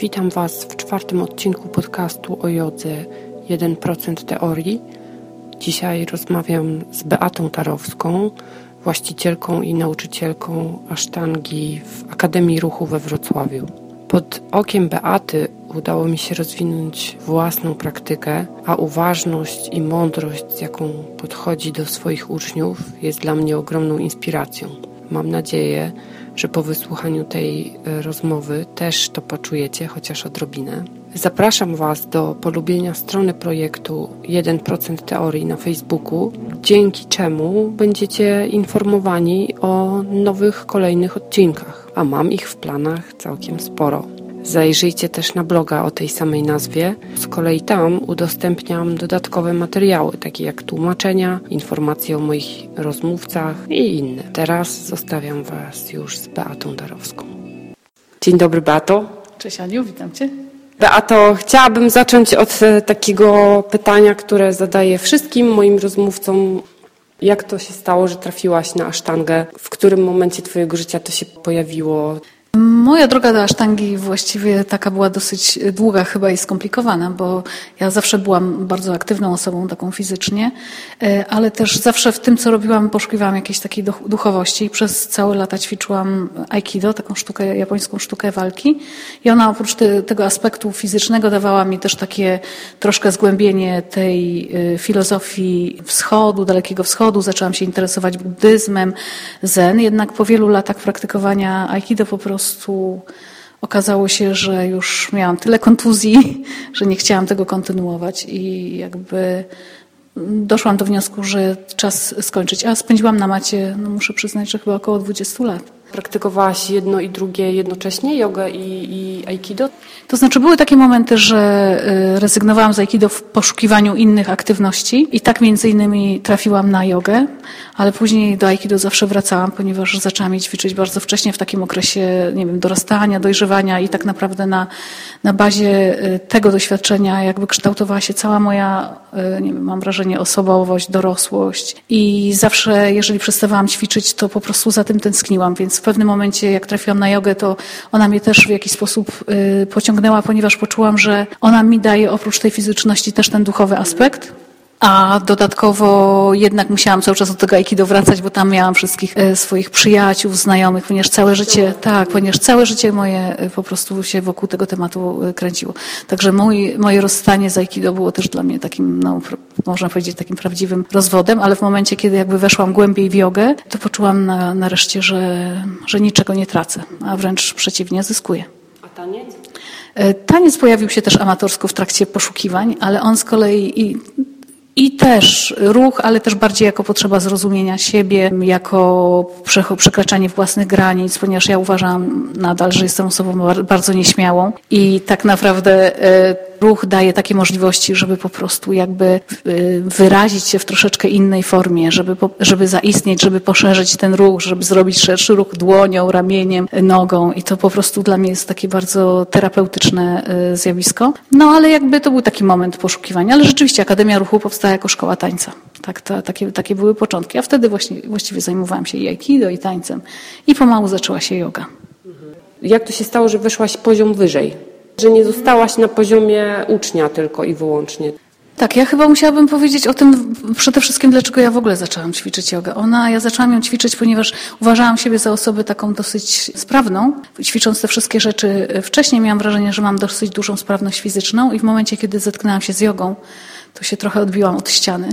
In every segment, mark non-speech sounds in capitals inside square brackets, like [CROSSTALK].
Witam Was w czwartym odcinku podcastu o jodze 1% teorii. Dzisiaj rozmawiam z Beatą Tarowską, właścicielką i nauczycielką asztangi w Akademii Ruchu we Wrocławiu. Pod okiem Beaty udało mi się rozwinąć własną praktykę, a uważność i mądrość, z jaką podchodzi do swoich uczniów, jest dla mnie ogromną inspiracją. Mam nadzieję, że po wysłuchaniu tej e, rozmowy też to poczujecie, chociaż odrobinę. Zapraszam Was do polubienia strony projektu 1% Teorii na Facebooku, dzięki czemu będziecie informowani o nowych kolejnych odcinkach, a mam ich w planach całkiem sporo. Zajrzyjcie też na bloga o tej samej nazwie. Z kolei tam udostępniam dodatkowe materiały, takie jak tłumaczenia, informacje o moich rozmówcach i inne. Teraz zostawiam Was już z Beatą Darowską. Dzień dobry, Beato. Cześć Aniu, witam Cię. Beato, chciałabym zacząć od e, takiego pytania, które zadaję wszystkim moim rozmówcom. Jak to się stało, że trafiłaś na asztangę? W którym momencie Twojego życia to się pojawiło? Moja droga do asztangi właściwie taka była dosyć długa chyba i skomplikowana, bo ja zawsze byłam bardzo aktywną osobą, taką fizycznie, e, ale też zawsze w tym, co robiłam, poszukiwałam jakiejś takiej duchowości i przez całe lata ćwiczyłam aikido, taką sztukę, japońską sztukę walki i ona oprócz te, tego aspektu fizycznego dawała mi też takie troszkę zgłębienie tej e, filozofii wschodu, dalekiego wschodu. Zaczęłam się interesować buddyzmem, zen, jednak po wielu latach praktykowania aikido po prostu prostu okazało się, że już miałam tyle kontuzji, że nie chciałam tego kontynuować i jakby doszłam do wniosku, że czas skończyć. A spędziłam na macie, no muszę przyznać, że chyba około 20 lat. Praktykowałaś jedno i drugie jednocześnie, jogę i, i aikido? To znaczy były takie momenty, że y, rezygnowałam z aikido w poszukiwaniu innych aktywności i tak między innymi trafiłam na jogę, ale później do aikido zawsze wracałam, ponieważ zaczęłam je ćwiczyć bardzo wcześnie w takim okresie, nie wiem, dorastania, dojrzewania i tak naprawdę na, na bazie y, tego doświadczenia jakby kształtowała się cała moja, y, nie wiem, mam wrażenie, osobowość, dorosłość i zawsze, jeżeli przestawałam ćwiczyć, to po prostu za tym tęskniłam, więc pewnym momencie, jak trafiłam na jogę, to ona mnie też w jakiś sposób y, pociągnęła, ponieważ poczułam, że ona mi daje oprócz tej fizyczności też ten duchowy aspekt. A dodatkowo jednak musiałam cały czas do tego aikido wracać, bo tam miałam wszystkich e, swoich przyjaciół, znajomych, ponieważ całe życie, tak, ponieważ całe życie moje e, po prostu się wokół tego tematu e, kręciło. Także mój, moje rozstanie z aikido było też dla mnie takim, no, można powiedzieć, takim prawdziwym rozwodem, ale w momencie, kiedy jakby weszłam głębiej w jogę, to poczułam na, nareszcie, że, że niczego nie tracę, a wręcz przeciwnie, zyskuję. A taniec? Taniec pojawił się też amatorsko w trakcie poszukiwań, ale on z kolei i i też ruch, ale też bardziej jako potrzeba zrozumienia siebie, jako przekraczanie własnych granic, ponieważ ja uważam nadal, że jestem osobą bardzo nieśmiałą. I tak naprawdę e, ruch daje takie możliwości, żeby po prostu jakby e, wyrazić się w troszeczkę innej formie, żeby, żeby zaistnieć, żeby poszerzyć ten ruch, żeby zrobić szerszy ruch dłonią, ramieniem, nogą. I to po prostu dla mnie jest takie bardzo terapeutyczne e, zjawisko. No ale jakby to był taki moment poszukiwania, ale rzeczywiście Akademia Ruchu powstała powstała jako szkoła tańca. Tak, to, takie, takie były początki. A wtedy właśnie, właściwie zajmowałam się i aikido, i tańcem. I pomału zaczęła się yoga. Jak to się stało, że wyszłaś poziom wyżej? Że nie zostałaś na poziomie ucznia tylko i wyłącznie? Tak, ja chyba musiałabym powiedzieć o tym przede wszystkim, dlaczego ja w ogóle zaczęłam ćwiczyć jogę. Ona, ja zaczęłam ją ćwiczyć, ponieważ uważałam siebie za osobę taką dosyć sprawną. Ćwicząc te wszystkie rzeczy wcześniej miałam wrażenie, że mam dosyć dużą sprawność fizyczną i w momencie, kiedy zetknęłam się z jogą, to się trochę odbiłam od ściany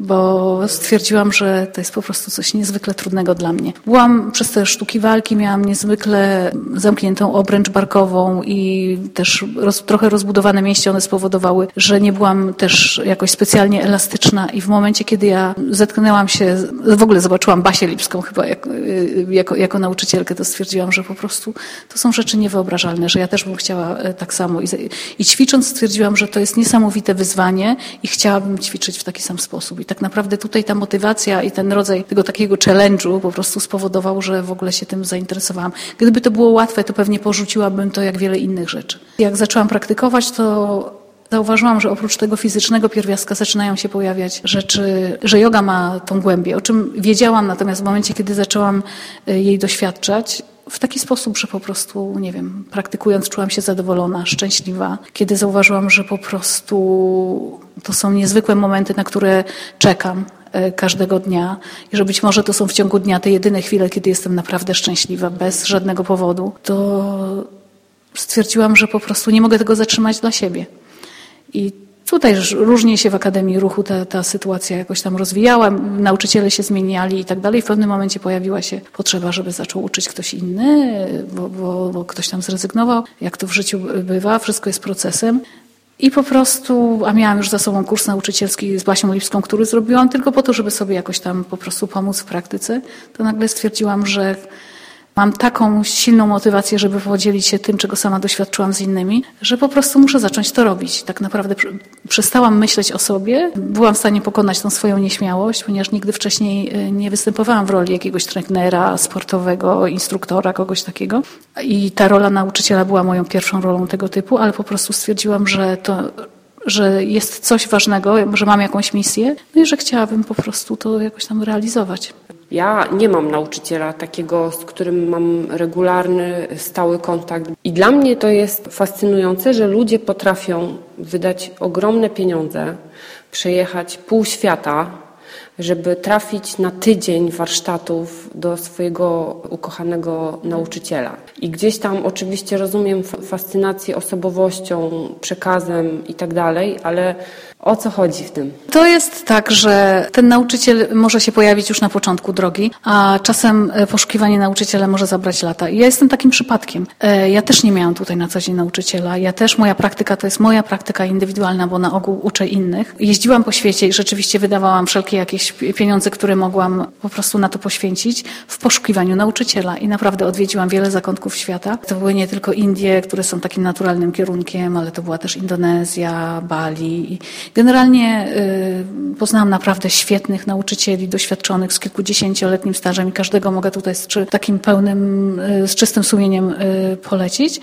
bo stwierdziłam, że to jest po prostu coś niezwykle trudnego dla mnie. Byłam przez te sztuki walki, miałam niezwykle zamkniętą obręcz barkową i też roz, trochę rozbudowane mięśnie, one spowodowały, że nie byłam też jakoś specjalnie elastyczna i w momencie, kiedy ja zetknęłam się, w ogóle zobaczyłam Basię Lipską chyba jako, jako, jako nauczycielkę, to stwierdziłam, że po prostu to są rzeczy niewyobrażalne, że ja też bym chciała e, tak samo. I, i ćwicząc stwierdziłam, że to jest niesamowite wyzwanie i chciałabym ćwiczyć w taki sam sposób. I tak naprawdę tutaj ta motywacja i ten rodzaj tego takiego challenge'u po prostu spowodował, że w ogóle się tym zainteresowałam. Gdyby to było łatwe, to pewnie porzuciłabym to jak wiele innych rzeczy. Jak zaczęłam praktykować, to Zauważyłam, że oprócz tego fizycznego pierwiastka zaczynają się pojawiać rzeczy, że yoga ma tą głębię, o czym wiedziałam, natomiast w momencie, kiedy zaczęłam y, jej doświadczać, w taki sposób, że po prostu, nie wiem, praktykując czułam się zadowolona, szczęśliwa. Kiedy zauważyłam, że po prostu to są niezwykłe momenty, na które czekam e, każdego dnia i że być może to są w ciągu dnia te jedyne chwile, kiedy jestem naprawdę szczęśliwa, bez żadnego powodu, to stwierdziłam, że po prostu nie mogę tego zatrzymać dla siebie. I Tutaj różnie się w Akademii Ruchu ta, ta sytuacja jakoś tam rozwijała, nauczyciele się zmieniali i tak dalej. W pewnym momencie pojawiła się potrzeba, żeby zaczął uczyć ktoś inny, bo, bo, bo ktoś tam zrezygnował. Jak to w życiu bywa, wszystko jest procesem. I po prostu, a miałam już za sobą kurs nauczycielski z Basią Lipską, który zrobiłam tylko po to, żeby sobie jakoś tam po prostu pomóc w praktyce, to nagle stwierdziłam, że Mam taką silną motywację, żeby podzielić się tym, czego sama doświadczyłam z innymi, że po prostu muszę zacząć to robić. Tak naprawdę przestałam myśleć o sobie, byłam w stanie pokonać tą swoją nieśmiałość, ponieważ nigdy wcześniej y, nie występowałam w roli jakiegoś trenera, sportowego, instruktora, kogoś takiego. I ta rola nauczyciela była moją pierwszą rolą tego typu, ale po prostu stwierdziłam, że to że jest coś ważnego, że mam jakąś misję, no i że chciałabym po prostu to jakoś tam realizować. Ja nie mam nauczyciela takiego, z którym mam regularny, stały kontakt. I dla mnie to jest fascynujące, że ludzie potrafią wydać ogromne pieniądze, przejechać pół świata, żeby trafić na tydzień warsztatów do swojego ukochanego nauczyciela. I gdzieś tam oczywiście rozumiem fascynację osobowością, przekazem i tak dalej, ale o co chodzi w tym? To jest tak, że ten nauczyciel może się pojawić już na początku drogi, a czasem e, poszukiwanie nauczyciela może zabrać lata. I ja jestem takim przypadkiem. E, ja też nie miałam tutaj na co dzień nauczyciela. Ja też, moja praktyka to jest moja praktyka indywidualna, bo na ogół uczę innych. Jeździłam po świecie i rzeczywiście wydawałam wszelkie jakieś pieniądze, które mogłam po prostu na to poświęcić w poszukiwaniu nauczyciela. I naprawdę odwiedziłam wiele zakątków świata. To były nie tylko Indie, które są takim naturalnym kierunkiem, ale to była też Indonezja, Bali. Generalnie y, poznałam naprawdę świetnych nauczycieli, doświadczonych z kilkudziesięcioletnim stażem i każdego mogę tutaj z takim pełnym, y, z czystym sumieniem y, polecić.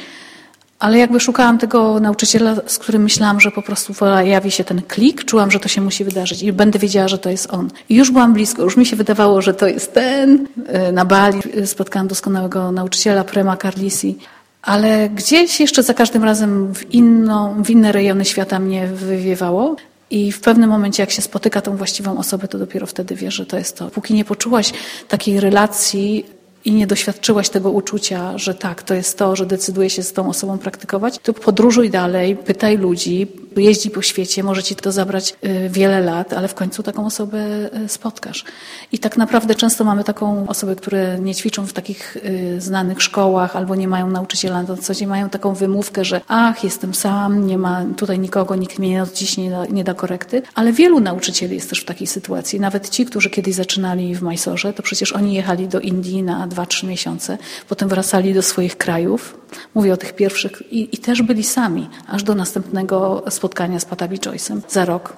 Ale jakby szukałam tego nauczyciela, z którym myślałam, że po prostu pojawi się ten klik, czułam, że to się musi wydarzyć i będę wiedziała, że to jest on. I już byłam blisko, już mi się wydawało, że to jest ten. Na Bali spotkałam doskonałego nauczyciela, Prema Carlisi. Ale gdzieś jeszcze za każdym razem w, inną, w inne rejony świata mnie wywiewało. I w pewnym momencie, jak się spotyka tą właściwą osobę, to dopiero wtedy wiesz, że to jest to. Póki nie poczułaś takiej relacji i nie doświadczyłaś tego uczucia, że tak, to jest to, że decyduje się z tą osobą praktykować, to podróżuj dalej, pytaj ludzi, jeździ po świecie, może ci to zabrać y, wiele lat, ale w końcu taką osobę y, spotkasz. I tak naprawdę często mamy taką osobę, które nie ćwiczą w takich y, znanych szkołach albo nie mają nauczyciela na co dzień, mają taką wymówkę, że ach, jestem sam, nie ma tutaj nikogo, nikt mnie nie odciśnie, nie da, korekty. Ale wielu nauczycieli jest też w takiej sytuacji. Nawet ci, którzy kiedyś zaczynali w Majsorze, to przecież oni jechali do Indii na 2-3 miesiące, potem wracali do swoich krajów. Mówię o tych pierwszych i, i też byli sami, aż do następnego spotkania z Patabi Joyce'em za rok.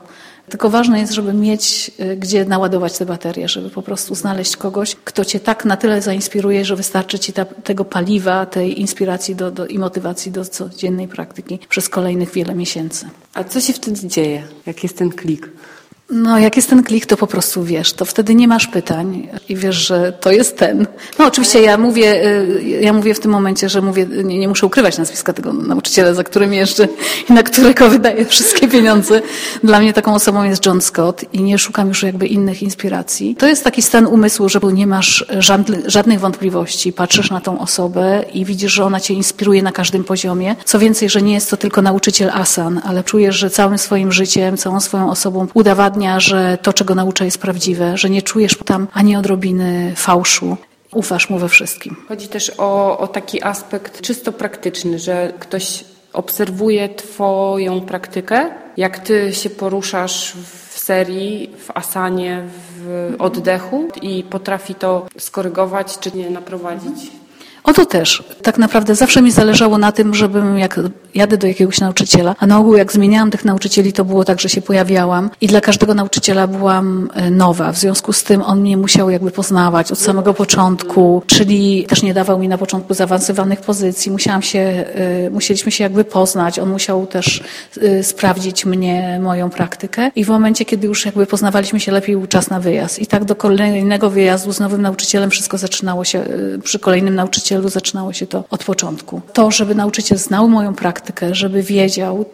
Tylko ważne jest, żeby mieć y, gdzie naładować te baterie, żeby po prostu znaleźć kogoś, kto cię tak na tyle zainspiruje, że wystarczy ci ta, tego paliwa, tej inspiracji do, do, i motywacji do codziennej praktyki przez kolejnych wiele miesięcy. A co się wtedy dzieje, jak jest ten klik? No, jak jest ten klik, to po prostu wiesz, to wtedy nie masz pytań i wiesz, że to jest ten. No, oczywiście ja mówię, y, ja mówię w tym momencie, że mówię, nie, nie muszę ukrywać nazwiska tego nauczyciela, za którym jeżdżę i na którego wydaję wszystkie pieniądze. Dla mnie taką osobą jest John Scott i nie szukam już jakby innych inspiracji. To jest taki stan umysłu, że nie masz żadnych wątpliwości, patrzysz na tą osobę i widzisz, że ona cię inspiruje na każdym poziomie. Co więcej, że nie jest to tylko nauczyciel asan, ale czujesz, że całym swoim życiem, całą swoją osobą udowadnia przekonania, że to, czego nauczę, jest prawdziwe, że nie czujesz tam ani odrobiny fałszu. Ufasz mu we wszystkim. Chodzi też o, o taki aspekt czysto praktyczny, że ktoś obserwuje Twoją praktykę, jak Ty się poruszasz w serii, w asanie, w oddechu i potrafi to skorygować czy nie naprowadzić o to też. Tak naprawdę zawsze mi zależało na tym, żebym jak jadę do jakiegoś nauczyciela, a na ogół jak zmieniałam tych nauczycieli, to było tak, że się pojawiałam i dla każdego nauczyciela byłam e, nowa. W związku z tym on mnie musiał jakby poznawać od samego początku, czyli też nie dawał mi na początku zaawansowanych pozycji. Musiałam się, e, musieliśmy się jakby poznać. On musiał też e, sprawdzić mnie, moją praktykę i w momencie, kiedy już jakby poznawaliśmy się lepiej, był czas na wyjazd. I tak do kolejnego wyjazdu z nowym nauczycielem wszystko zaczynało się przy kolejnym nauczycielu zaczynało się to od początku. To, żeby nauczyciel znał moją praktykę, żeby wiedział,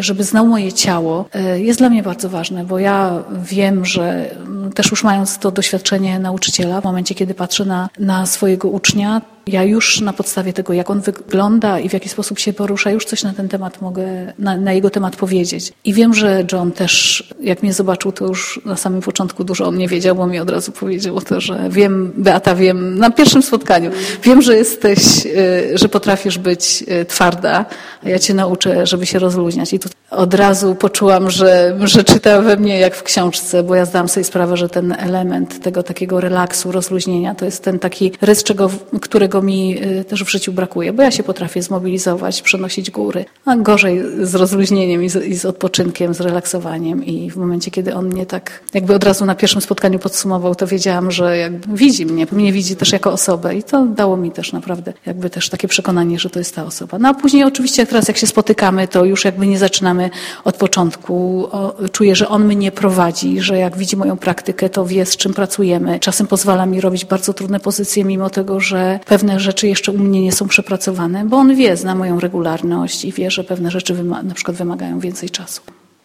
żeby znał moje ciało, y, jest dla mnie bardzo ważne, bo ja wiem, że mm, też już mając to doświadczenie nauczyciela, w momencie, kiedy patrzę na, na swojego ucznia, ja już na podstawie tego, jak on wygląda i w jaki sposób się porusza, już coś na ten temat mogę, na, na, jego temat powiedzieć. I wiem, że John też, jak mnie zobaczył, to już na samym początku dużo o mnie wiedział, bo mi od razu powiedział to, że wiem, Beata, wiem, na pierwszym spotkaniu, wiem, że jesteś, y, że potrafisz być y, twarda, a ja cię nauczę, żeby się rozluźniać. I tu od razu poczułam, że, że czyta we mnie jak w książce, bo ja zdałam sobie sprawę, że ten element tego takiego relaksu, rozluźnienia, to jest ten taki rys, czego, którego mi y, też w życiu brakuje, bo ja się potrafię zmobilizować, przenosić góry, a gorzej z rozluźnieniem i z, i z odpoczynkiem, z relaksowaniem i w momencie, kiedy on mnie tak jakby od razu na pierwszym spotkaniu podsumował, to wiedziałam, że jakby widzi mnie, mnie widzi też jako osobę i to dało mi też naprawdę jakby też takie przekonanie, że to jest ta osoba. No a później oczywiście teraz jak się spotykamy, to już jakby nie zaczynamy od początku. Czuję, że on mnie prowadzi, że jak widzi moją praktykę, to wie z czym pracujemy. Czasem pozwala mi robić bardzo trudne pozycje, mimo tego, że pewne rzeczy jeszcze u mnie nie są przepracowane, bo on wie, zna moją regularność i wie, że pewne rzeczy na przykład wymagają więcej czasu.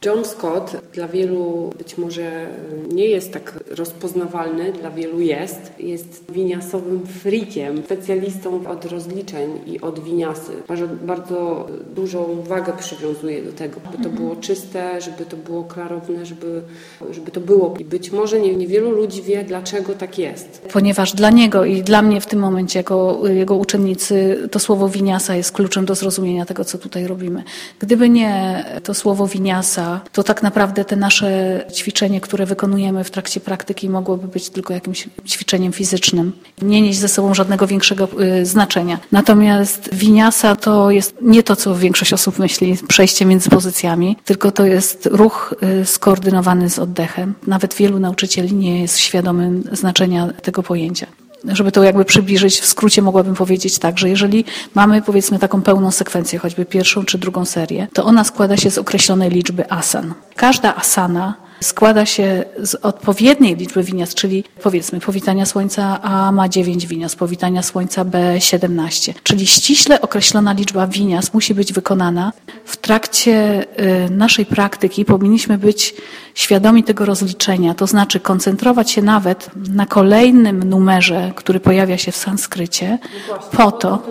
John Scott dla wielu być może nie jest tak rozpoznawalny, dla wielu jest. Jest winiasowym frikiem, specjalistą od rozliczeń i od winiasy. Bardzo, bardzo dużą wagę przywiązuje do tego, by to było czyste, żeby to było klarowne, żeby, żeby to było. I być może nie, niewielu ludzi wie, dlaczego tak jest. Ponieważ dla niego i dla mnie w tym momencie, jako jego uczennicy, to słowo winiasa jest kluczem do zrozumienia tego, co tutaj robimy. Gdyby nie to słowo winiasa, to tak naprawdę te nasze ćwiczenie, które wykonujemy w trakcie praktyki, mogłoby być tylko jakimś ćwiczeniem fizycznym, nie nieść ze sobą żadnego większego y, znaczenia. Natomiast winiasa to jest nie to, co większość osób myśli, przejście między pozycjami, tylko to jest ruch y, skoordynowany z oddechem. Nawet wielu nauczycieli nie jest świadomym znaczenia tego pojęcia żeby to jakby przybliżyć, w skrócie mogłabym powiedzieć tak, że jeżeli mamy powiedzmy taką pełną sekwencję, choćby pierwszą czy drugą serię, to ona składa się z określonej liczby asan. Każda asana składa się z odpowiedniej liczby winias, czyli powiedzmy powitania słońca A ma 9 winias, powitania słońca B 17. Czyli ściśle określona liczba winias musi być wykonana. W trakcie y, naszej praktyki powinniśmy być świadomi tego rozliczenia, to znaczy koncentrować się nawet na kolejnym numerze, który pojawia się w sanskrycie, po to,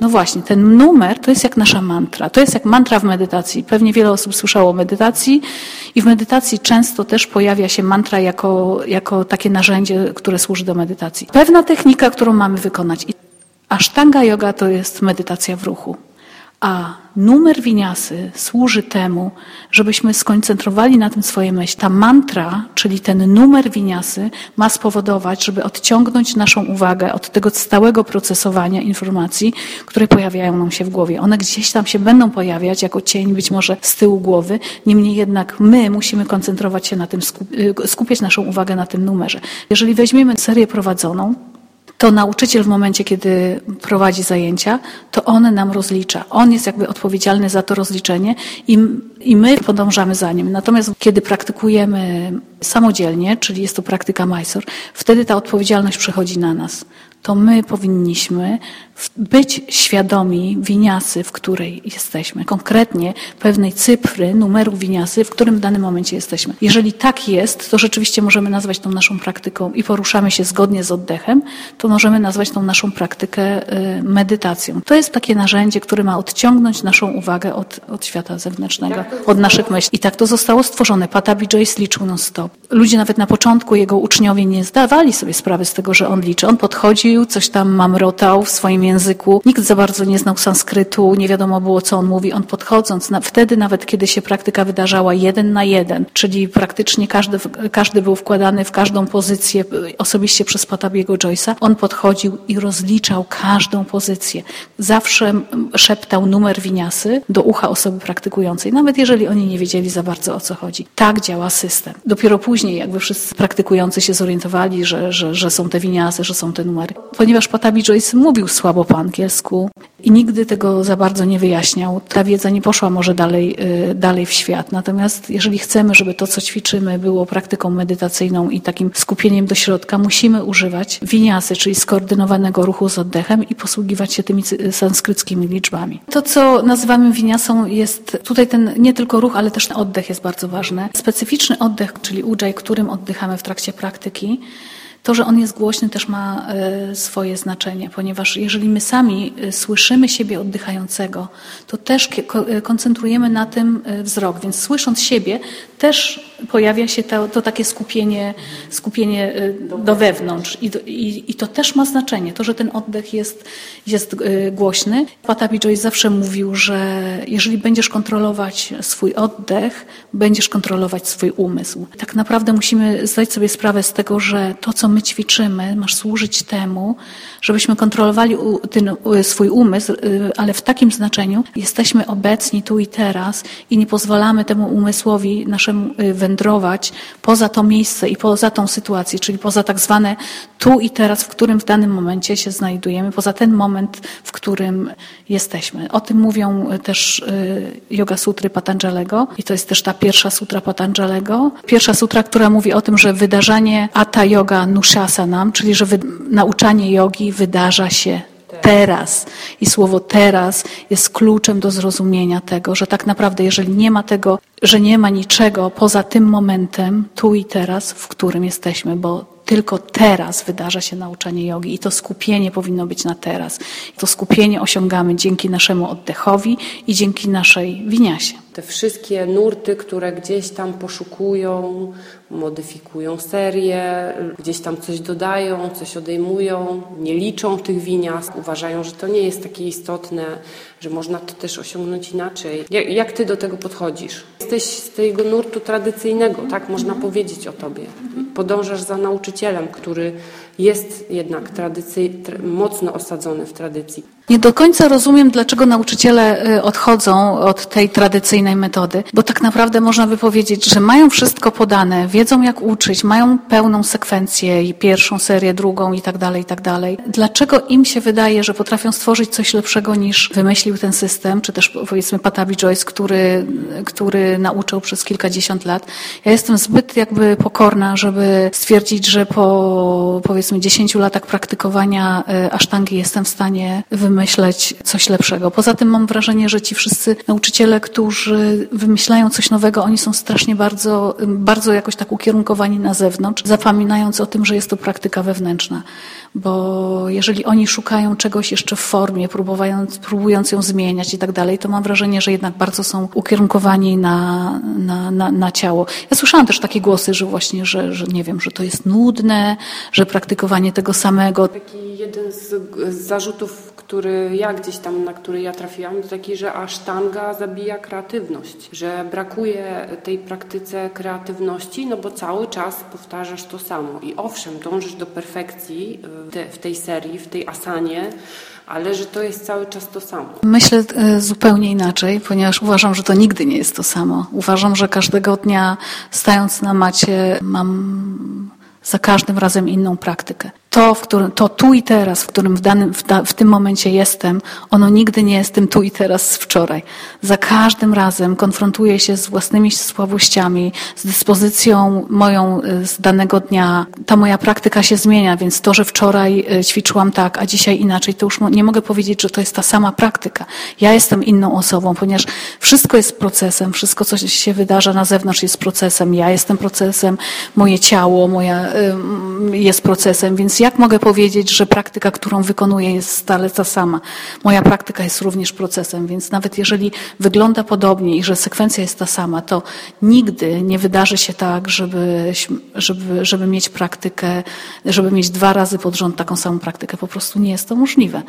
no właśnie, ten numer to jest jak nasza mantra, to jest jak mantra w medytacji. Pewnie wiele osób słyszało o medytacji i w medytacji często też pojawia się mantra jako, jako takie narzędzie, które służy do medytacji. Pewna technika, którą mamy wykonać. Ashtanga yoga to jest medytacja w ruchu. A numer winiasy służy temu, żebyśmy skoncentrowali na tym swoje myśli. Ta mantra, czyli ten numer winiasy, ma spowodować, żeby odciągnąć naszą uwagę od tego stałego procesowania informacji, które pojawiają nam się w głowie. One gdzieś tam się będą pojawiać jako cień, być może z tyłu głowy. Niemniej jednak my musimy koncentrować się na tym, y, skupiać naszą uwagę na tym numerze. Jeżeli weźmiemy serię prowadzoną, to nauczyciel w momencie, kiedy prowadzi zajęcia, to on nam rozlicza. On jest jakby odpowiedzialny za to rozliczenie i, i my podążamy za nim. Natomiast kiedy praktykujemy samodzielnie, czyli jest to praktyka Mysore, wtedy ta odpowiedzialność przechodzi na nas to my powinniśmy być świadomi winiasy, w której jesteśmy. Konkretnie pewnej cyfry, numeru winiasy, w którym w danym momencie jesteśmy. Jeżeli tak jest, to rzeczywiście możemy nazwać tą naszą praktyką i poruszamy się zgodnie z oddechem, to możemy nazwać tą naszą praktykę y, medytacją. To jest takie narzędzie, które ma odciągnąć naszą uwagę od, od świata zewnętrznego, od naszych myśli. I tak to zostało stworzone. Patabi Joyce liczył non-stop. Ludzie nawet na początku, jego uczniowie nie zdawali sobie sprawy z tego, że on liczy. On podchodzi coś tam mamrotał w swoim języku. Nikt za bardzo nie znał sanskrytu, nie wiadomo było, co on mówi. On podchodząc, na, wtedy nawet kiedy się praktyka wydarzała jeden na jeden, czyli praktycznie każdy, każdy był wkładany w każdą pozycję osobiście przez Patabiego Joyce'a, on podchodził i rozliczał każdą pozycję. Zawsze szeptał numer winiasy do ucha osoby praktykującej, nawet jeżeli oni nie wiedzieli za bardzo o co chodzi. Tak działa system. Dopiero później jakby wszyscy praktykujący się zorientowali, że, że, że są te winiasy, że są te numery ponieważ Patabi Joyce mówił słabo po angielsku i nigdy tego za bardzo nie wyjaśniał, ta wiedza nie poszła może dalej, y, dalej w świat. Natomiast jeżeli chcemy, żeby to, co ćwiczymy, było praktyką medytacyjną i takim skupieniem do środka, musimy używać winiasy, czyli skoordynowanego ruchu z oddechem i posługiwać się tymi sanskryckimi liczbami. To, co nazywamy winiasą, jest tutaj ten nie tylko ruch, ale też oddech jest bardzo ważny. Specyficzny oddech, czyli ujjayi, którym oddychamy w trakcie praktyki, to, że on jest głośny, też ma e, swoje znaczenie, ponieważ jeżeli my sami e, słyszymy siebie oddychającego, to też e, koncentrujemy na tym wzrok, więc słysząc siebie, też pojawia się to, to takie skupienie, skupienie do wewnątrz I, i, I, to też ma znaczenie, to, że ten oddech jest, jest głośny. Patabi Joyce zawsze mówił, że jeżeli będziesz kontrolować swój oddech, będziesz kontrolować swój umysł. Tak naprawdę musimy zdać sobie sprawę z tego, że to, co my ćwiczymy, masz służyć temu, żebyśmy kontrolowali ten swój umysł, y, ale w takim znaczeniu jesteśmy obecni tu i teraz i nie pozwalamy temu umysłowi naszemu y, wędrować poza to miejsce i poza tą sytuację, czyli poza tak zwane tu i teraz, w którym w danym momencie się znajdujemy, poza ten moment, w którym jesteśmy. O tym mówią też y, Yoga Sutry Patanjalego i to jest też ta pierwsza sutra Patanjalego. Pierwsza sutra, która mówi o tym, że wydarzenie Atta Yoga Nushasanam, czyli że nauczanie jogi wydarza się teraz. I słowo teraz jest kluczem do zrozumienia tego, że tak naprawdę, jeżeli nie ma tego, że nie ma niczego poza tym momentem, tu i teraz, w którym jesteśmy, bo tylko teraz wydarza się nauczanie jogi i to skupienie powinno być na teraz. To skupienie osiągamy dzięki naszemu oddechowi i dzięki naszej winiasie. Te wszystkie nurty, które gdzieś tam poszukują, modyfikują serię, gdzieś tam coś dodają, coś odejmują, nie liczą tych winias, uważają, że to nie jest takie istotne, że można to też osiągnąć inaczej. Jak, jak ty do tego podchodzisz? Jesteś z tego nurtu tradycyjnego, tak można powiedzieć o tobie. Podążasz za nauczycielem, który jest jednak mocno osadzony w tradycji. Nie do końca rozumiem, dlaczego nauczyciele y, odchodzą od tej tradycyjnej metody, bo tak naprawdę można by powiedzieć, że mają wszystko podane, wiedzą jak uczyć, mają pełną sekwencję i pierwszą serię, drugą i tak dalej, i tak dalej. Dlaczego im się wydaje, że potrafią stworzyć coś lepszego niż wymyślił ten system, czy też powiedzmy Patabi Joyce, który, który nauczył przez kilkadziesiąt lat. Ja jestem zbyt jakby pokorna, żeby stwierdzić, że po powiedzmy dziesięciu latach praktykowania y, asztangi jestem w stanie wymyślić wymyśleć coś lepszego. Poza tym mam wrażenie, że ci wszyscy nauczyciele, którzy wymyślają coś nowego, oni są strasznie bardzo, bardzo jakoś tak ukierunkowani na zewnątrz, zapominając o tym, że jest to praktyka wewnętrzna. Bo jeżeli oni szukają czegoś jeszcze w formie, próbując, próbując ją zmieniać i tak dalej, to mam wrażenie, że jednak bardzo są ukierunkowani na, na, na, na ciało. Ja słyszałam też takie głosy, że właśnie, że, że nie wiem, że to jest nudne, że praktykowanie tego samego. Taki jeden z, zarzutów który ja gdzieś tam, na który ja trafiłam, to taki, że asztanga zabija kreatywność, że brakuje tej praktyce kreatywności, no bo cały czas powtarzasz to samo. I owszem, dążysz do perfekcji y, w tej serii, w tej asanie, ale że to jest cały czas to samo. Myślę y, zupełnie inaczej, ponieważ uważam, że to nigdy nie jest to samo. Uważam, że każdego dnia stając na macie mam za każdym razem inną praktykę to, w którym, to tu i teraz, w którym w, danym, w, da, w, tym momencie jestem, ono nigdy nie jest tym tu i teraz z wczoraj. Za każdym razem konfrontuję się z własnymi słabościami, z dyspozycją moją y, z danego dnia. Ta moja praktyka się zmienia, więc to, że wczoraj y, ćwiczyłam tak, a dzisiaj inaczej, to już nie mogę powiedzieć, że to jest ta sama praktyka. Ja jestem inną osobą, ponieważ wszystko jest procesem, wszystko, co się wydarza na zewnątrz jest procesem. Ja jestem procesem, moje ciało moja, jest procesem, więc jak mogę powiedzieć, że praktyka, którą wykonuję jest stale ta sama? Moja praktyka jest również procesem, więc nawet jeżeli wygląda podobnie i że sekwencja jest ta sama, to nigdy nie wydarzy się tak, żeby, żeby, żeby mieć praktykę, żeby mieć dwa razy pod rząd taką samą praktykę. Po prostu nie jest to możliwe.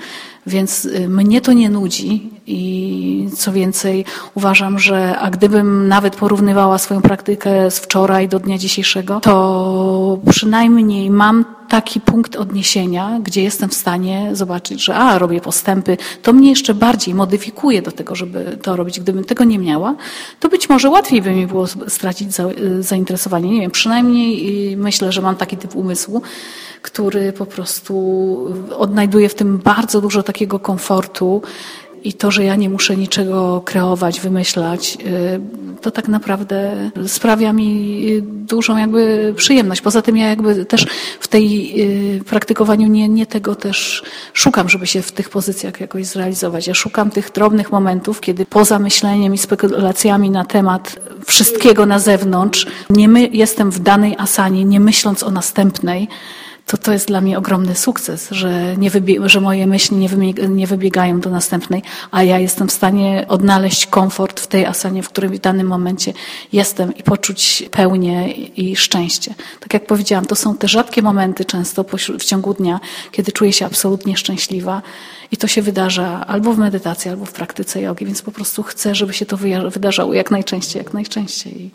Więc y, mnie to nie nudzi i co więcej uważam, że a gdybym nawet porównywała swoją praktykę z wczoraj do dnia dzisiejszego, to przynajmniej mam taki punkt odniesienia, gdzie jestem w stanie zobaczyć, że a, robię postępy, to mnie jeszcze bardziej modyfikuje do tego, żeby to robić. Gdybym tego nie miała, to być może łatwiej by mi było stracić zainteresowanie. Nie wiem, przynajmniej myślę, że mam taki typ umysłu, który po prostu odnajduje w tym bardzo dużo takiego komfortu i to, że ja nie muszę niczego kreować, wymyślać, y, to tak naprawdę sprawia mi dużą jakby przyjemność. Poza tym ja jakby też w tej y, praktykowaniu nie, nie tego też szukam, żeby się w tych pozycjach jakoś zrealizować. Ja szukam tych drobnych momentów, kiedy poza myśleniem i spekulacjami na temat wszystkiego na zewnątrz, nie my, jestem w danej asanie, nie myśląc o następnej, to to jest dla mnie ogromny sukces, że, nie że moje myśli nie, nie wybiegają do następnej, a ja jestem w stanie odnaleźć komfort w tej asanie, w którym w danym momencie jestem i poczuć pełnię i szczęście. Tak jak powiedziałam, to są te rzadkie momenty często w ciągu dnia, kiedy czuję się absolutnie szczęśliwa i to się wydarza albo w medytacji, albo w praktyce jogi, więc po prostu chcę, żeby się to wydarzało jak najczęściej, jak najczęściej.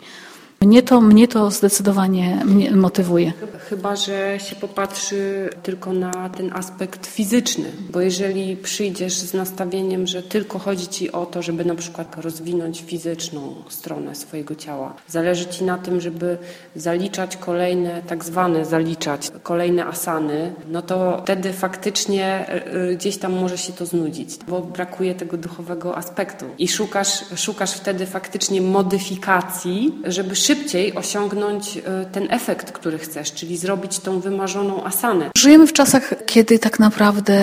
Mnie to, mnie to zdecydowanie mnie motywuje. Chyba, że się popatrzy tylko na ten aspekt fizyczny, bo jeżeli przyjdziesz z nastawieniem, że tylko chodzi ci o to, żeby na przykład rozwinąć fizyczną stronę swojego ciała, zależy ci na tym, żeby zaliczać kolejne, tak zwane zaliczać, kolejne asany, no to wtedy faktycznie e, e, gdzieś tam może się to znudzić, bo brakuje tego duchowego aspektu i szukasz, szukasz wtedy faktycznie modyfikacji, żeby szybko szybciej osiągnąć e, ten efekt, który chcesz, czyli zrobić tą wymarzoną asanę. Żyjemy w czasach, kiedy tak naprawdę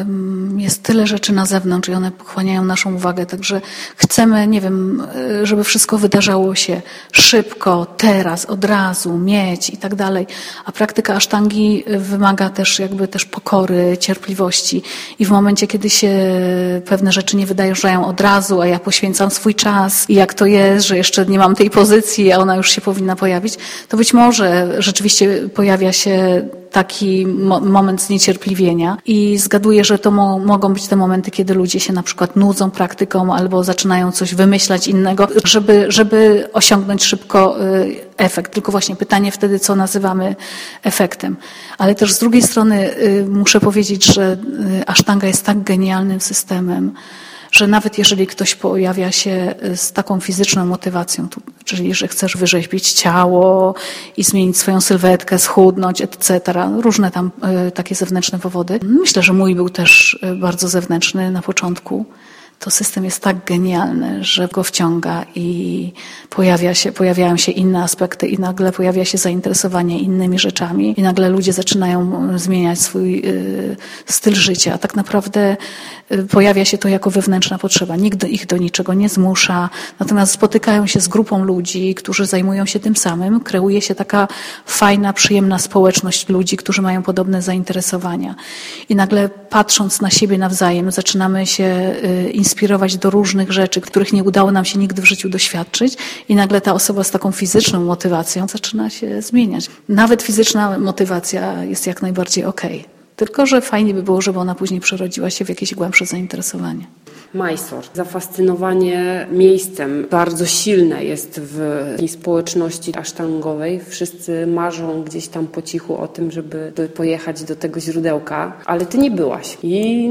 mm, jest tyle rzeczy na zewnątrz i one pochłaniają naszą uwagę, także chcemy, nie wiem, e, żeby wszystko wydarzało się szybko, teraz, od razu, mieć i tak dalej. A praktyka asztangi wymaga też jakby też pokory, cierpliwości i w momencie, kiedy się pewne rzeczy nie wydarzają od razu, a ja poświęcam swój czas i jak to jest, że jeszcze nie mam tej pozycji, a ona już się powinna pojawić, to być może rzeczywiście pojawia się taki mo moment zniecierpliwienia i zgaduję, że to mo mogą być te momenty, kiedy ludzie się na przykład nudzą praktyką albo zaczynają coś wymyślać innego, żeby, żeby osiągnąć szybko y, efekt. Tylko właśnie pytanie wtedy, co nazywamy efektem. Ale też z drugiej strony y, muszę powiedzieć, że y, asztanga jest tak genialnym systemem, że nawet jeżeli ktoś pojawia się y, z taką fizyczną motywacją, czyli że chcesz wyrzeźbić ciało i zmienić swoją sylwetkę, schudnąć, etc., różne tam y, takie zewnętrzne powody. Myślę, że mój był też y, bardzo zewnętrzny na początku to system jest tak genialny, że go wciąga i pojawia się, pojawiają się inne aspekty i nagle pojawia się zainteresowanie innymi rzeczami i nagle ludzie zaczynają zmieniać swój y, styl życia. Tak naprawdę y, pojawia się to jako wewnętrzna potrzeba. Nikt ich do niczego nie zmusza, natomiast spotykają się z grupą ludzi, którzy zajmują się tym samym. Kreuje się taka fajna, przyjemna społeczność ludzi, którzy mają podobne zainteresowania. I nagle patrząc na siebie nawzajem, zaczynamy się y, inspirować do różnych rzeczy, których nie udało nam się nigdy w życiu doświadczyć i nagle ta osoba z taką fizyczną motywacją zaczyna się zmieniać. Nawet fizyczna motywacja jest jak najbardziej okej. Okay. Tylko, że fajnie by było, żeby ona później przerodziła się w jakieś głębsze zainteresowanie. Mysore. Zafascynowanie miejscem bardzo silne jest w tej społeczności asztangowej. Wszyscy marzą gdzieś tam po cichu o tym, żeby pojechać do tego źródełka, ale ty nie byłaś i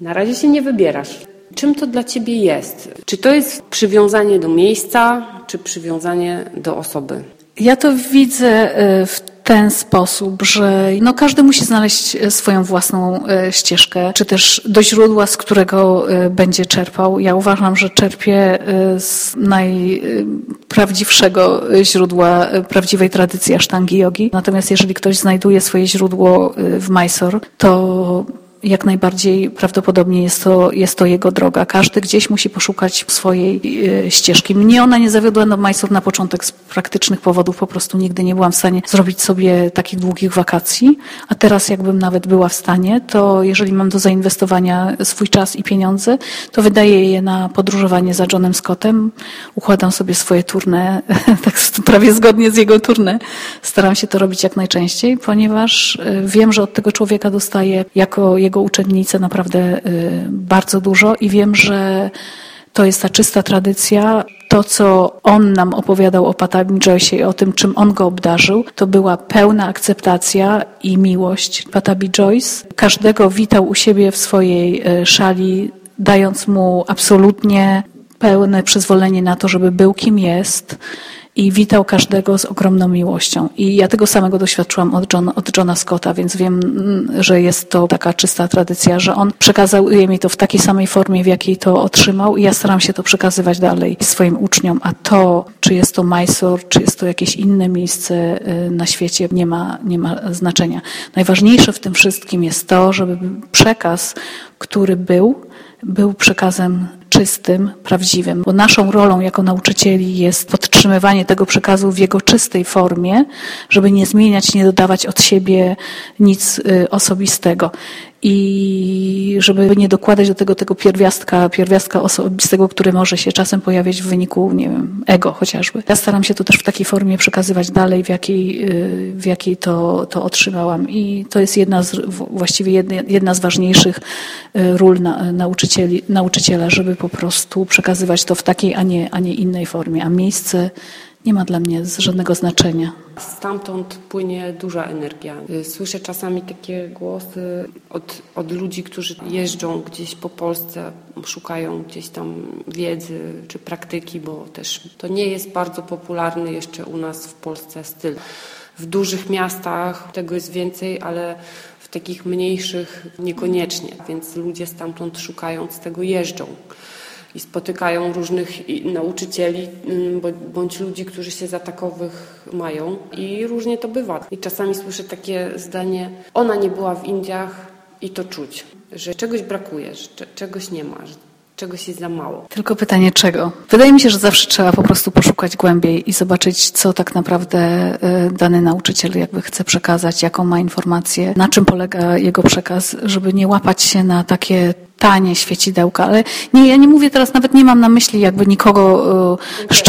na razie się nie wybierasz. Czym to dla Ciebie jest? Czy to jest przywiązanie do miejsca, czy przywiązanie do osoby? Ja to widzę e, w ten sposób, że no każdy musi znaleźć e, swoją własną e, ścieżkę, czy też do źródła, z którego będzie czerpał. Ja uważam, że czerpię z najprawdziwszego źródła prawdziwej tradycji asztangi jogi. Natomiast jeżeli ktoś znajduje swoje źródło w Mysore, to jak najbardziej prawdopodobnie jest to, jest to jego droga. Każdy gdzieś musi poszukać swojej e, ścieżki. Mnie ona nie zawiodła do Majsur na początek z praktycznych powodów. Po prostu nigdy nie byłam w stanie zrobić sobie takich długich wakacji. A teraz jakbym nawet była w stanie, to jeżeli mam do zainwestowania swój czas i pieniądze, to wydaję je na podróżowanie za Johnem Scottem. Układam sobie swoje turne, [LAUGHS] tak prawie zgodnie z jego turne. Staram się to robić jak najczęściej, ponieważ e, wiem, że od tego człowieka dostaję jako jego uczennice naprawdę y, bardzo dużo i wiem, że To jest ta czysta tradycja. To, co on nam opowiadał o Patami Joyce i o tym, czym on go obdarzył, to była pełna akceptacja i miłość Patabi Joyce. Każdego witał u siebie w swojej e, szali, dając mu absolutnie pełne przyzwolenie na to, żeby był kim jest i witał każdego z ogromną miłością. I ja tego samego doświadczyłam od, John, od Johna Scotta, więc wiem, mm, że jest to taka czysta tradycja, że on przekazał mi to w takiej samej formie, w jakiej to otrzymał i ja staram się to przekazywać dalej swoim uczniom. A to, czy jest to Mysore, czy jest to jakieś inne miejsce y, na świecie, nie ma, nie ma znaczenia. Najważniejsze w tym wszystkim jest to, żeby przekaz, który był, był przekazem czystym, prawdziwym, bo naszą rolą jako nauczycieli jest podtrzymywanie tego przekazu w jego czystej formie, żeby nie zmieniać, nie dodawać od siebie nic y, osobistego i żeby nie dokładać do tego tego pierwiastka, pierwiastka osobistego, który może się czasem pojawiać w wyniku, nie wiem, ego chociażby. Ja staram się to też w takiej formie przekazywać dalej, w jakiej, y, w jakiej to, to otrzymałam i to jest jedna z, właściwie jedna, jedna z ważniejszych y, ról na, nauczycieli, nauczyciela, żeby po prostu przekazywać to w takiej, a nie, a nie innej formie, a miejsce nie ma dla mnie żadnego znaczenia. Stamtąd płynie duża energia. Słyszę czasami takie głosy od, od ludzi, którzy jeżdżą gdzieś po Polsce, szukają gdzieś tam wiedzy czy praktyki, bo też to nie jest bardzo popularny jeszcze u nas w Polsce styl. W dużych miastach tego jest więcej, ale w takich mniejszych niekoniecznie, więc ludzie stamtąd szukając tego jeżdżą i spotykają różnych nauczycieli mm, bądź ludzi, którzy się za takowych mają i różnie to bywa. I czasami słyszę takie zdanie, ona nie była w Indiach i to czuć, że czegoś brakuje, że czegoś nie ma, że czegoś jest za mało. Tylko pytanie czego? Wydaje mi się, że zawsze trzeba po prostu poszukać głębiej i zobaczyć, co tak naprawdę e, dany nauczyciel jakby chce przekazać, jaką ma informację, na czym polega jego przekaz, żeby nie łapać się na takie tanie świecidełka, ale nie, ja nie mówię teraz, nawet nie mam na myśli jakby nikogo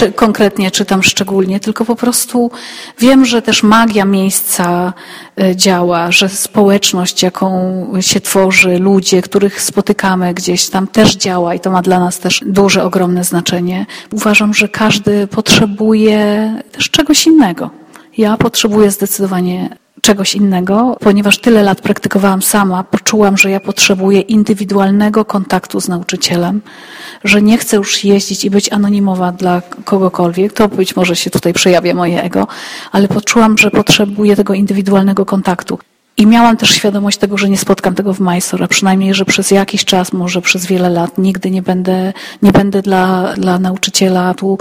y, konkretnie czy tam szczególnie, tylko po prostu wiem, że też magia miejsca y, działa, że społeczność, jaką się tworzy, ludzie, których spotykamy gdzieś tam też działa i to ma dla nas też duże, ogromne znaczenie. Uważam, że każdy potrzebuje też czegoś innego. Ja potrzebuję zdecydowanie czegoś innego, ponieważ tyle lat praktykowałam sama, poczułam, że ja potrzebuję indywidualnego kontaktu z nauczycielem, że nie chcę już jeździć i być anonimowa dla kogokolwiek. To być może się tutaj przejawia moje ego, ale poczułam, że potrzebuję tego indywidualnego kontaktu. I miałam też świadomość tego, że nie spotkam tego w Mysore, przynajmniej, że przez jakiś czas, może przez wiele lat nigdy nie będę, nie będę dla, dla nauczyciela tu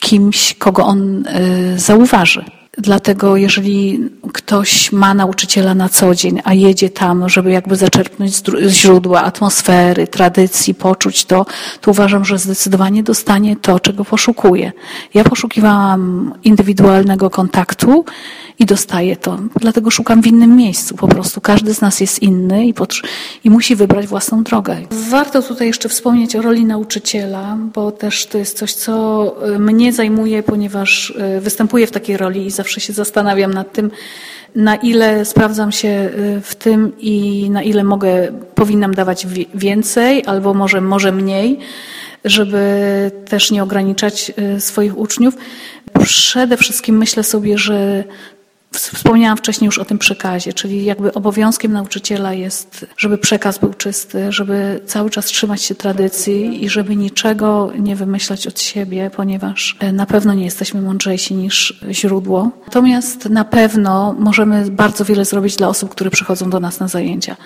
kimś, kogo on y, zauważy. Dlatego jeżeli ktoś ma nauczyciela na co dzień, a jedzie tam, żeby jakby zaczerpnąć z źródła atmosfery, tradycji, poczuć to, to uważam, że zdecydowanie dostanie to, czego poszukuje. Ja poszukiwałam indywidualnego kontaktu i dostaję to. Dlatego szukam w innym miejscu. Po prostu każdy z nas jest inny i, i musi wybrać własną drogę. Warto tutaj jeszcze wspomnieć o roli nauczyciela, bo też to jest coś, co y, mnie zajmuje, ponieważ y, występuję w takiej roli i zawsze się zastanawiam nad tym, na ile sprawdzam się y, w tym i na ile mogę, powinnam dawać więcej albo może, może mniej, żeby też nie ograniczać swoich uczniów. Przede wszystkim myślę sobie, że Wspomniałam wcześniej już o tym przekazie, czyli jakby obowiązkiem nauczyciela jest, żeby przekaz był czysty, żeby cały czas trzymać się tradycji i żeby niczego nie wymyślać od siebie, ponieważ e, na pewno nie jesteśmy mądrzejsi niż źródło. Natomiast na pewno możemy bardzo wiele zrobić dla osób, które przychodzą do nas na zajęcia.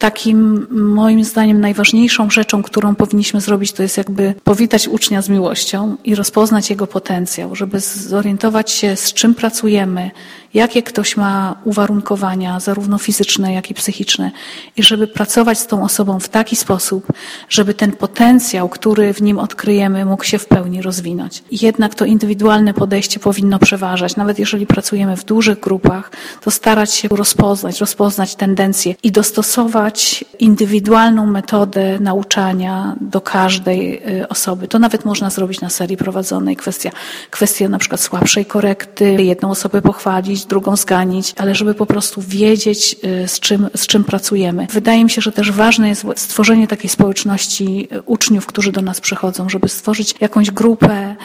Takim moim zdaniem najważniejszą rzeczą, którą powinniśmy zrobić, to jest jakby powitać ucznia z miłością i rozpoznać jego potencjał, żeby zorientować się, z czym pracujemy, jakie ktoś ma uwarunkowania, zarówno fizyczne, jak i psychiczne, i żeby pracować z tą osobą w taki sposób, żeby ten potencjał, który w nim odkryjemy, mógł się w pełni rozwinąć. Jednak to indywidualne podejście powinno przeważać. Nawet jeżeli pracujemy w dużych grupach, to starać się rozpoznać, rozpoznać tendencje i dostosować indywidualną metodę nauczania do każdej y, osoby. To nawet można zrobić na serii prowadzonej. Kwestia, kwestia na przykład słabszej korekty, jedną osobę pochwalić, drugą zganić, ale żeby po prostu wiedzieć, y, z czym, z czym pracujemy. Wydaje mi się, że też ważne jest stworzenie takiej społeczności y, uczniów, którzy do nas przychodzą, żeby stworzyć jakąś grupę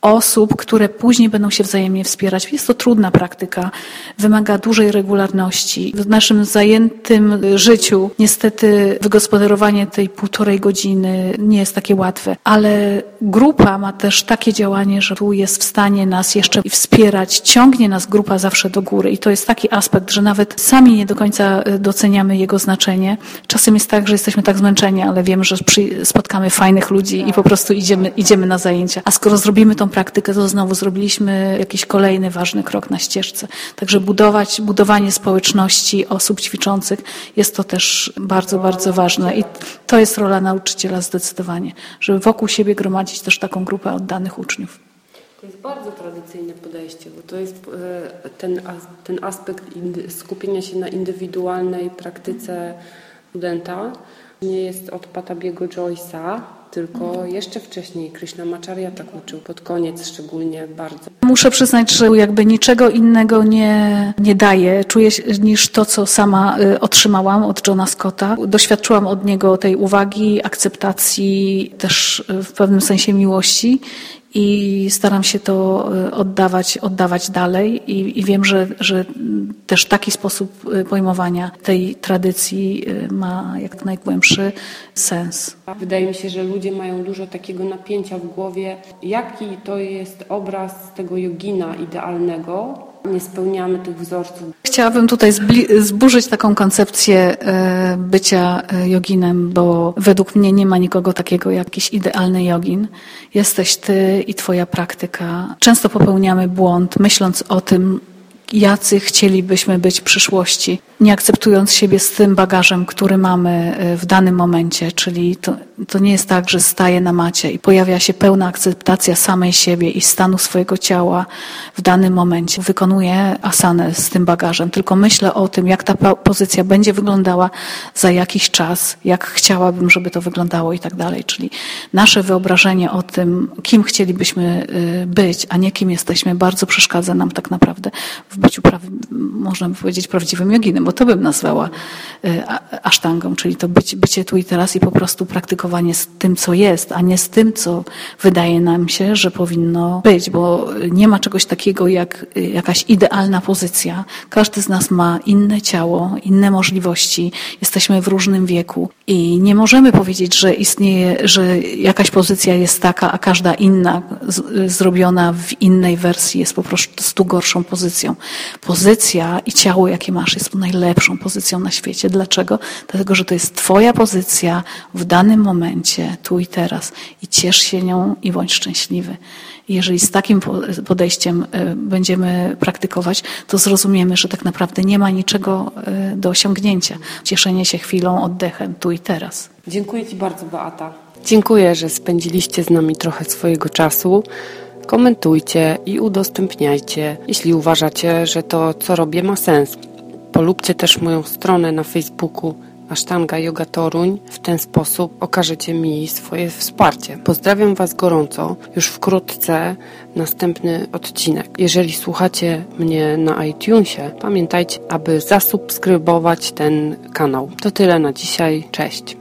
osób, które później będą się wzajemnie wspierać. Jest to trudna praktyka, wymaga dużej regularności. W naszym zajętym życiu niestety wygospodarowanie tej półtorej godziny nie jest takie łatwe, ale grupa ma też takie działanie, że tu jest w stanie nas jeszcze wspierać, ciągnie nas grupa zawsze do góry i to jest taki aspekt, że nawet sami nie do końca e, doceniamy jego znaczenie. Czasem jest tak, że jesteśmy tak zmęczeni, ale wiemy, że spotkamy fajnych ludzi i po prostu idziemy, idziemy na zajęcia. A skoro zrobimy tą praktykę, to znowu zrobiliśmy jakiś kolejny ważny krok na ścieżce. Także budować, budowanie społeczności osób ćwiczących jest to też bardzo, bardzo ważne i to jest rola nauczyciela zdecydowanie, żeby wokół siebie gromadzić też taką grupę oddanych uczniów. To jest bardzo tradycyjne podejście, bo to jest e, ten, ten aspekt skupienia się na indywidualnej praktyce studenta. Nie jest od Patabiego Joyce'a, tylko jeszcze wcześniej Krishnamacharya tak uczył, pod koniec szczególnie bardzo. Muszę przyznać, że jakby niczego innego nie, nie daję, czuję niż to, co sama y, otrzymałam od Johna Scotta. Doświadczyłam od niego tej uwagi, akceptacji, też y, w pewnym sensie miłości i staram się to y, oddawać, oddawać dalej i, i, wiem, że, że też taki sposób y, pojmowania tej tradycji y, ma jak najgłębszy sens. Wydaje mi się, że ludzie mają dużo takiego napięcia w głowie, jaki to jest obraz tego jogina idealnego, nie spełniamy tych wzorców. Chciałabym tutaj zburzyć taką koncepcję e, bycia e, joginem, bo według mnie nie ma nikogo takiego jak jakiś idealny jogin. Jesteś ty i twoja praktyka. Często popełniamy błąd, myśląc o tym, jacy chcielibyśmy być w przyszłości, nie akceptując siebie z tym bagażem, który mamy e, w danym momencie. Czyli to, to nie jest tak, że staję na macie i pojawia się pełna akceptacja samej siebie i stanu swojego ciała w danym momencie. Wykonuję asanę z tym bagażem, tylko myślę o tym, jak ta pozycja będzie wyglądała za jakiś czas, jak chciałabym, żeby to wyglądało i tak dalej. Czyli nasze wyobrażenie o tym, kim chcielibyśmy e, być, a nie kim jesteśmy, bardzo przeszkadza nam tak naprawdę w byciu, można by powiedzieć, prawdziwym joginem, bo to bym nazwała e, asztangą, czyli to bycie, bycie tu i teraz i po prostu praktykowanie z tym, co jest, a nie z tym, co wydaje nam się, że powinno być, bo nie ma czegoś takiego jak e, jakaś idealna pozycja. Każdy z nas ma inne ciało, inne możliwości, jesteśmy w różnym wieku i nie możemy powiedzieć, że istnieje, że jakaś pozycja jest taka, a każda inna, z, zrobiona w innej wersji jest po prostu gorszą pozycją. Pozycja i ciało, jakie masz, jest najlepszą pozycją na świecie. Dlaczego? Dlatego, że to jest Twoja pozycja w danym momencie, tu i teraz. I ciesz się nią i bądź szczęśliwy. I jeżeli z takim podejściem e, będziemy praktykować, to zrozumiemy, że tak naprawdę nie ma niczego e, do osiągnięcia. Cieszenie się chwilą, oddechem, tu i teraz. Dziękuję Ci bardzo, Beata. Dziękuję, że spędziliście z nami trochę swojego czasu komentujcie i udostępniajcie, jeśli uważacie, że to, co robię, ma sens. Polubcie też moją stronę na Facebooku Asztanga Yoga Toruń. W ten sposób okażecie mi swoje wsparcie. Pozdrawiam Was gorąco. Już wkrótce następny odcinek. Jeżeli słuchacie mnie na iTunesie, pamiętajcie, aby zasubskrybować ten kanał. To tyle na dzisiaj. Cześć.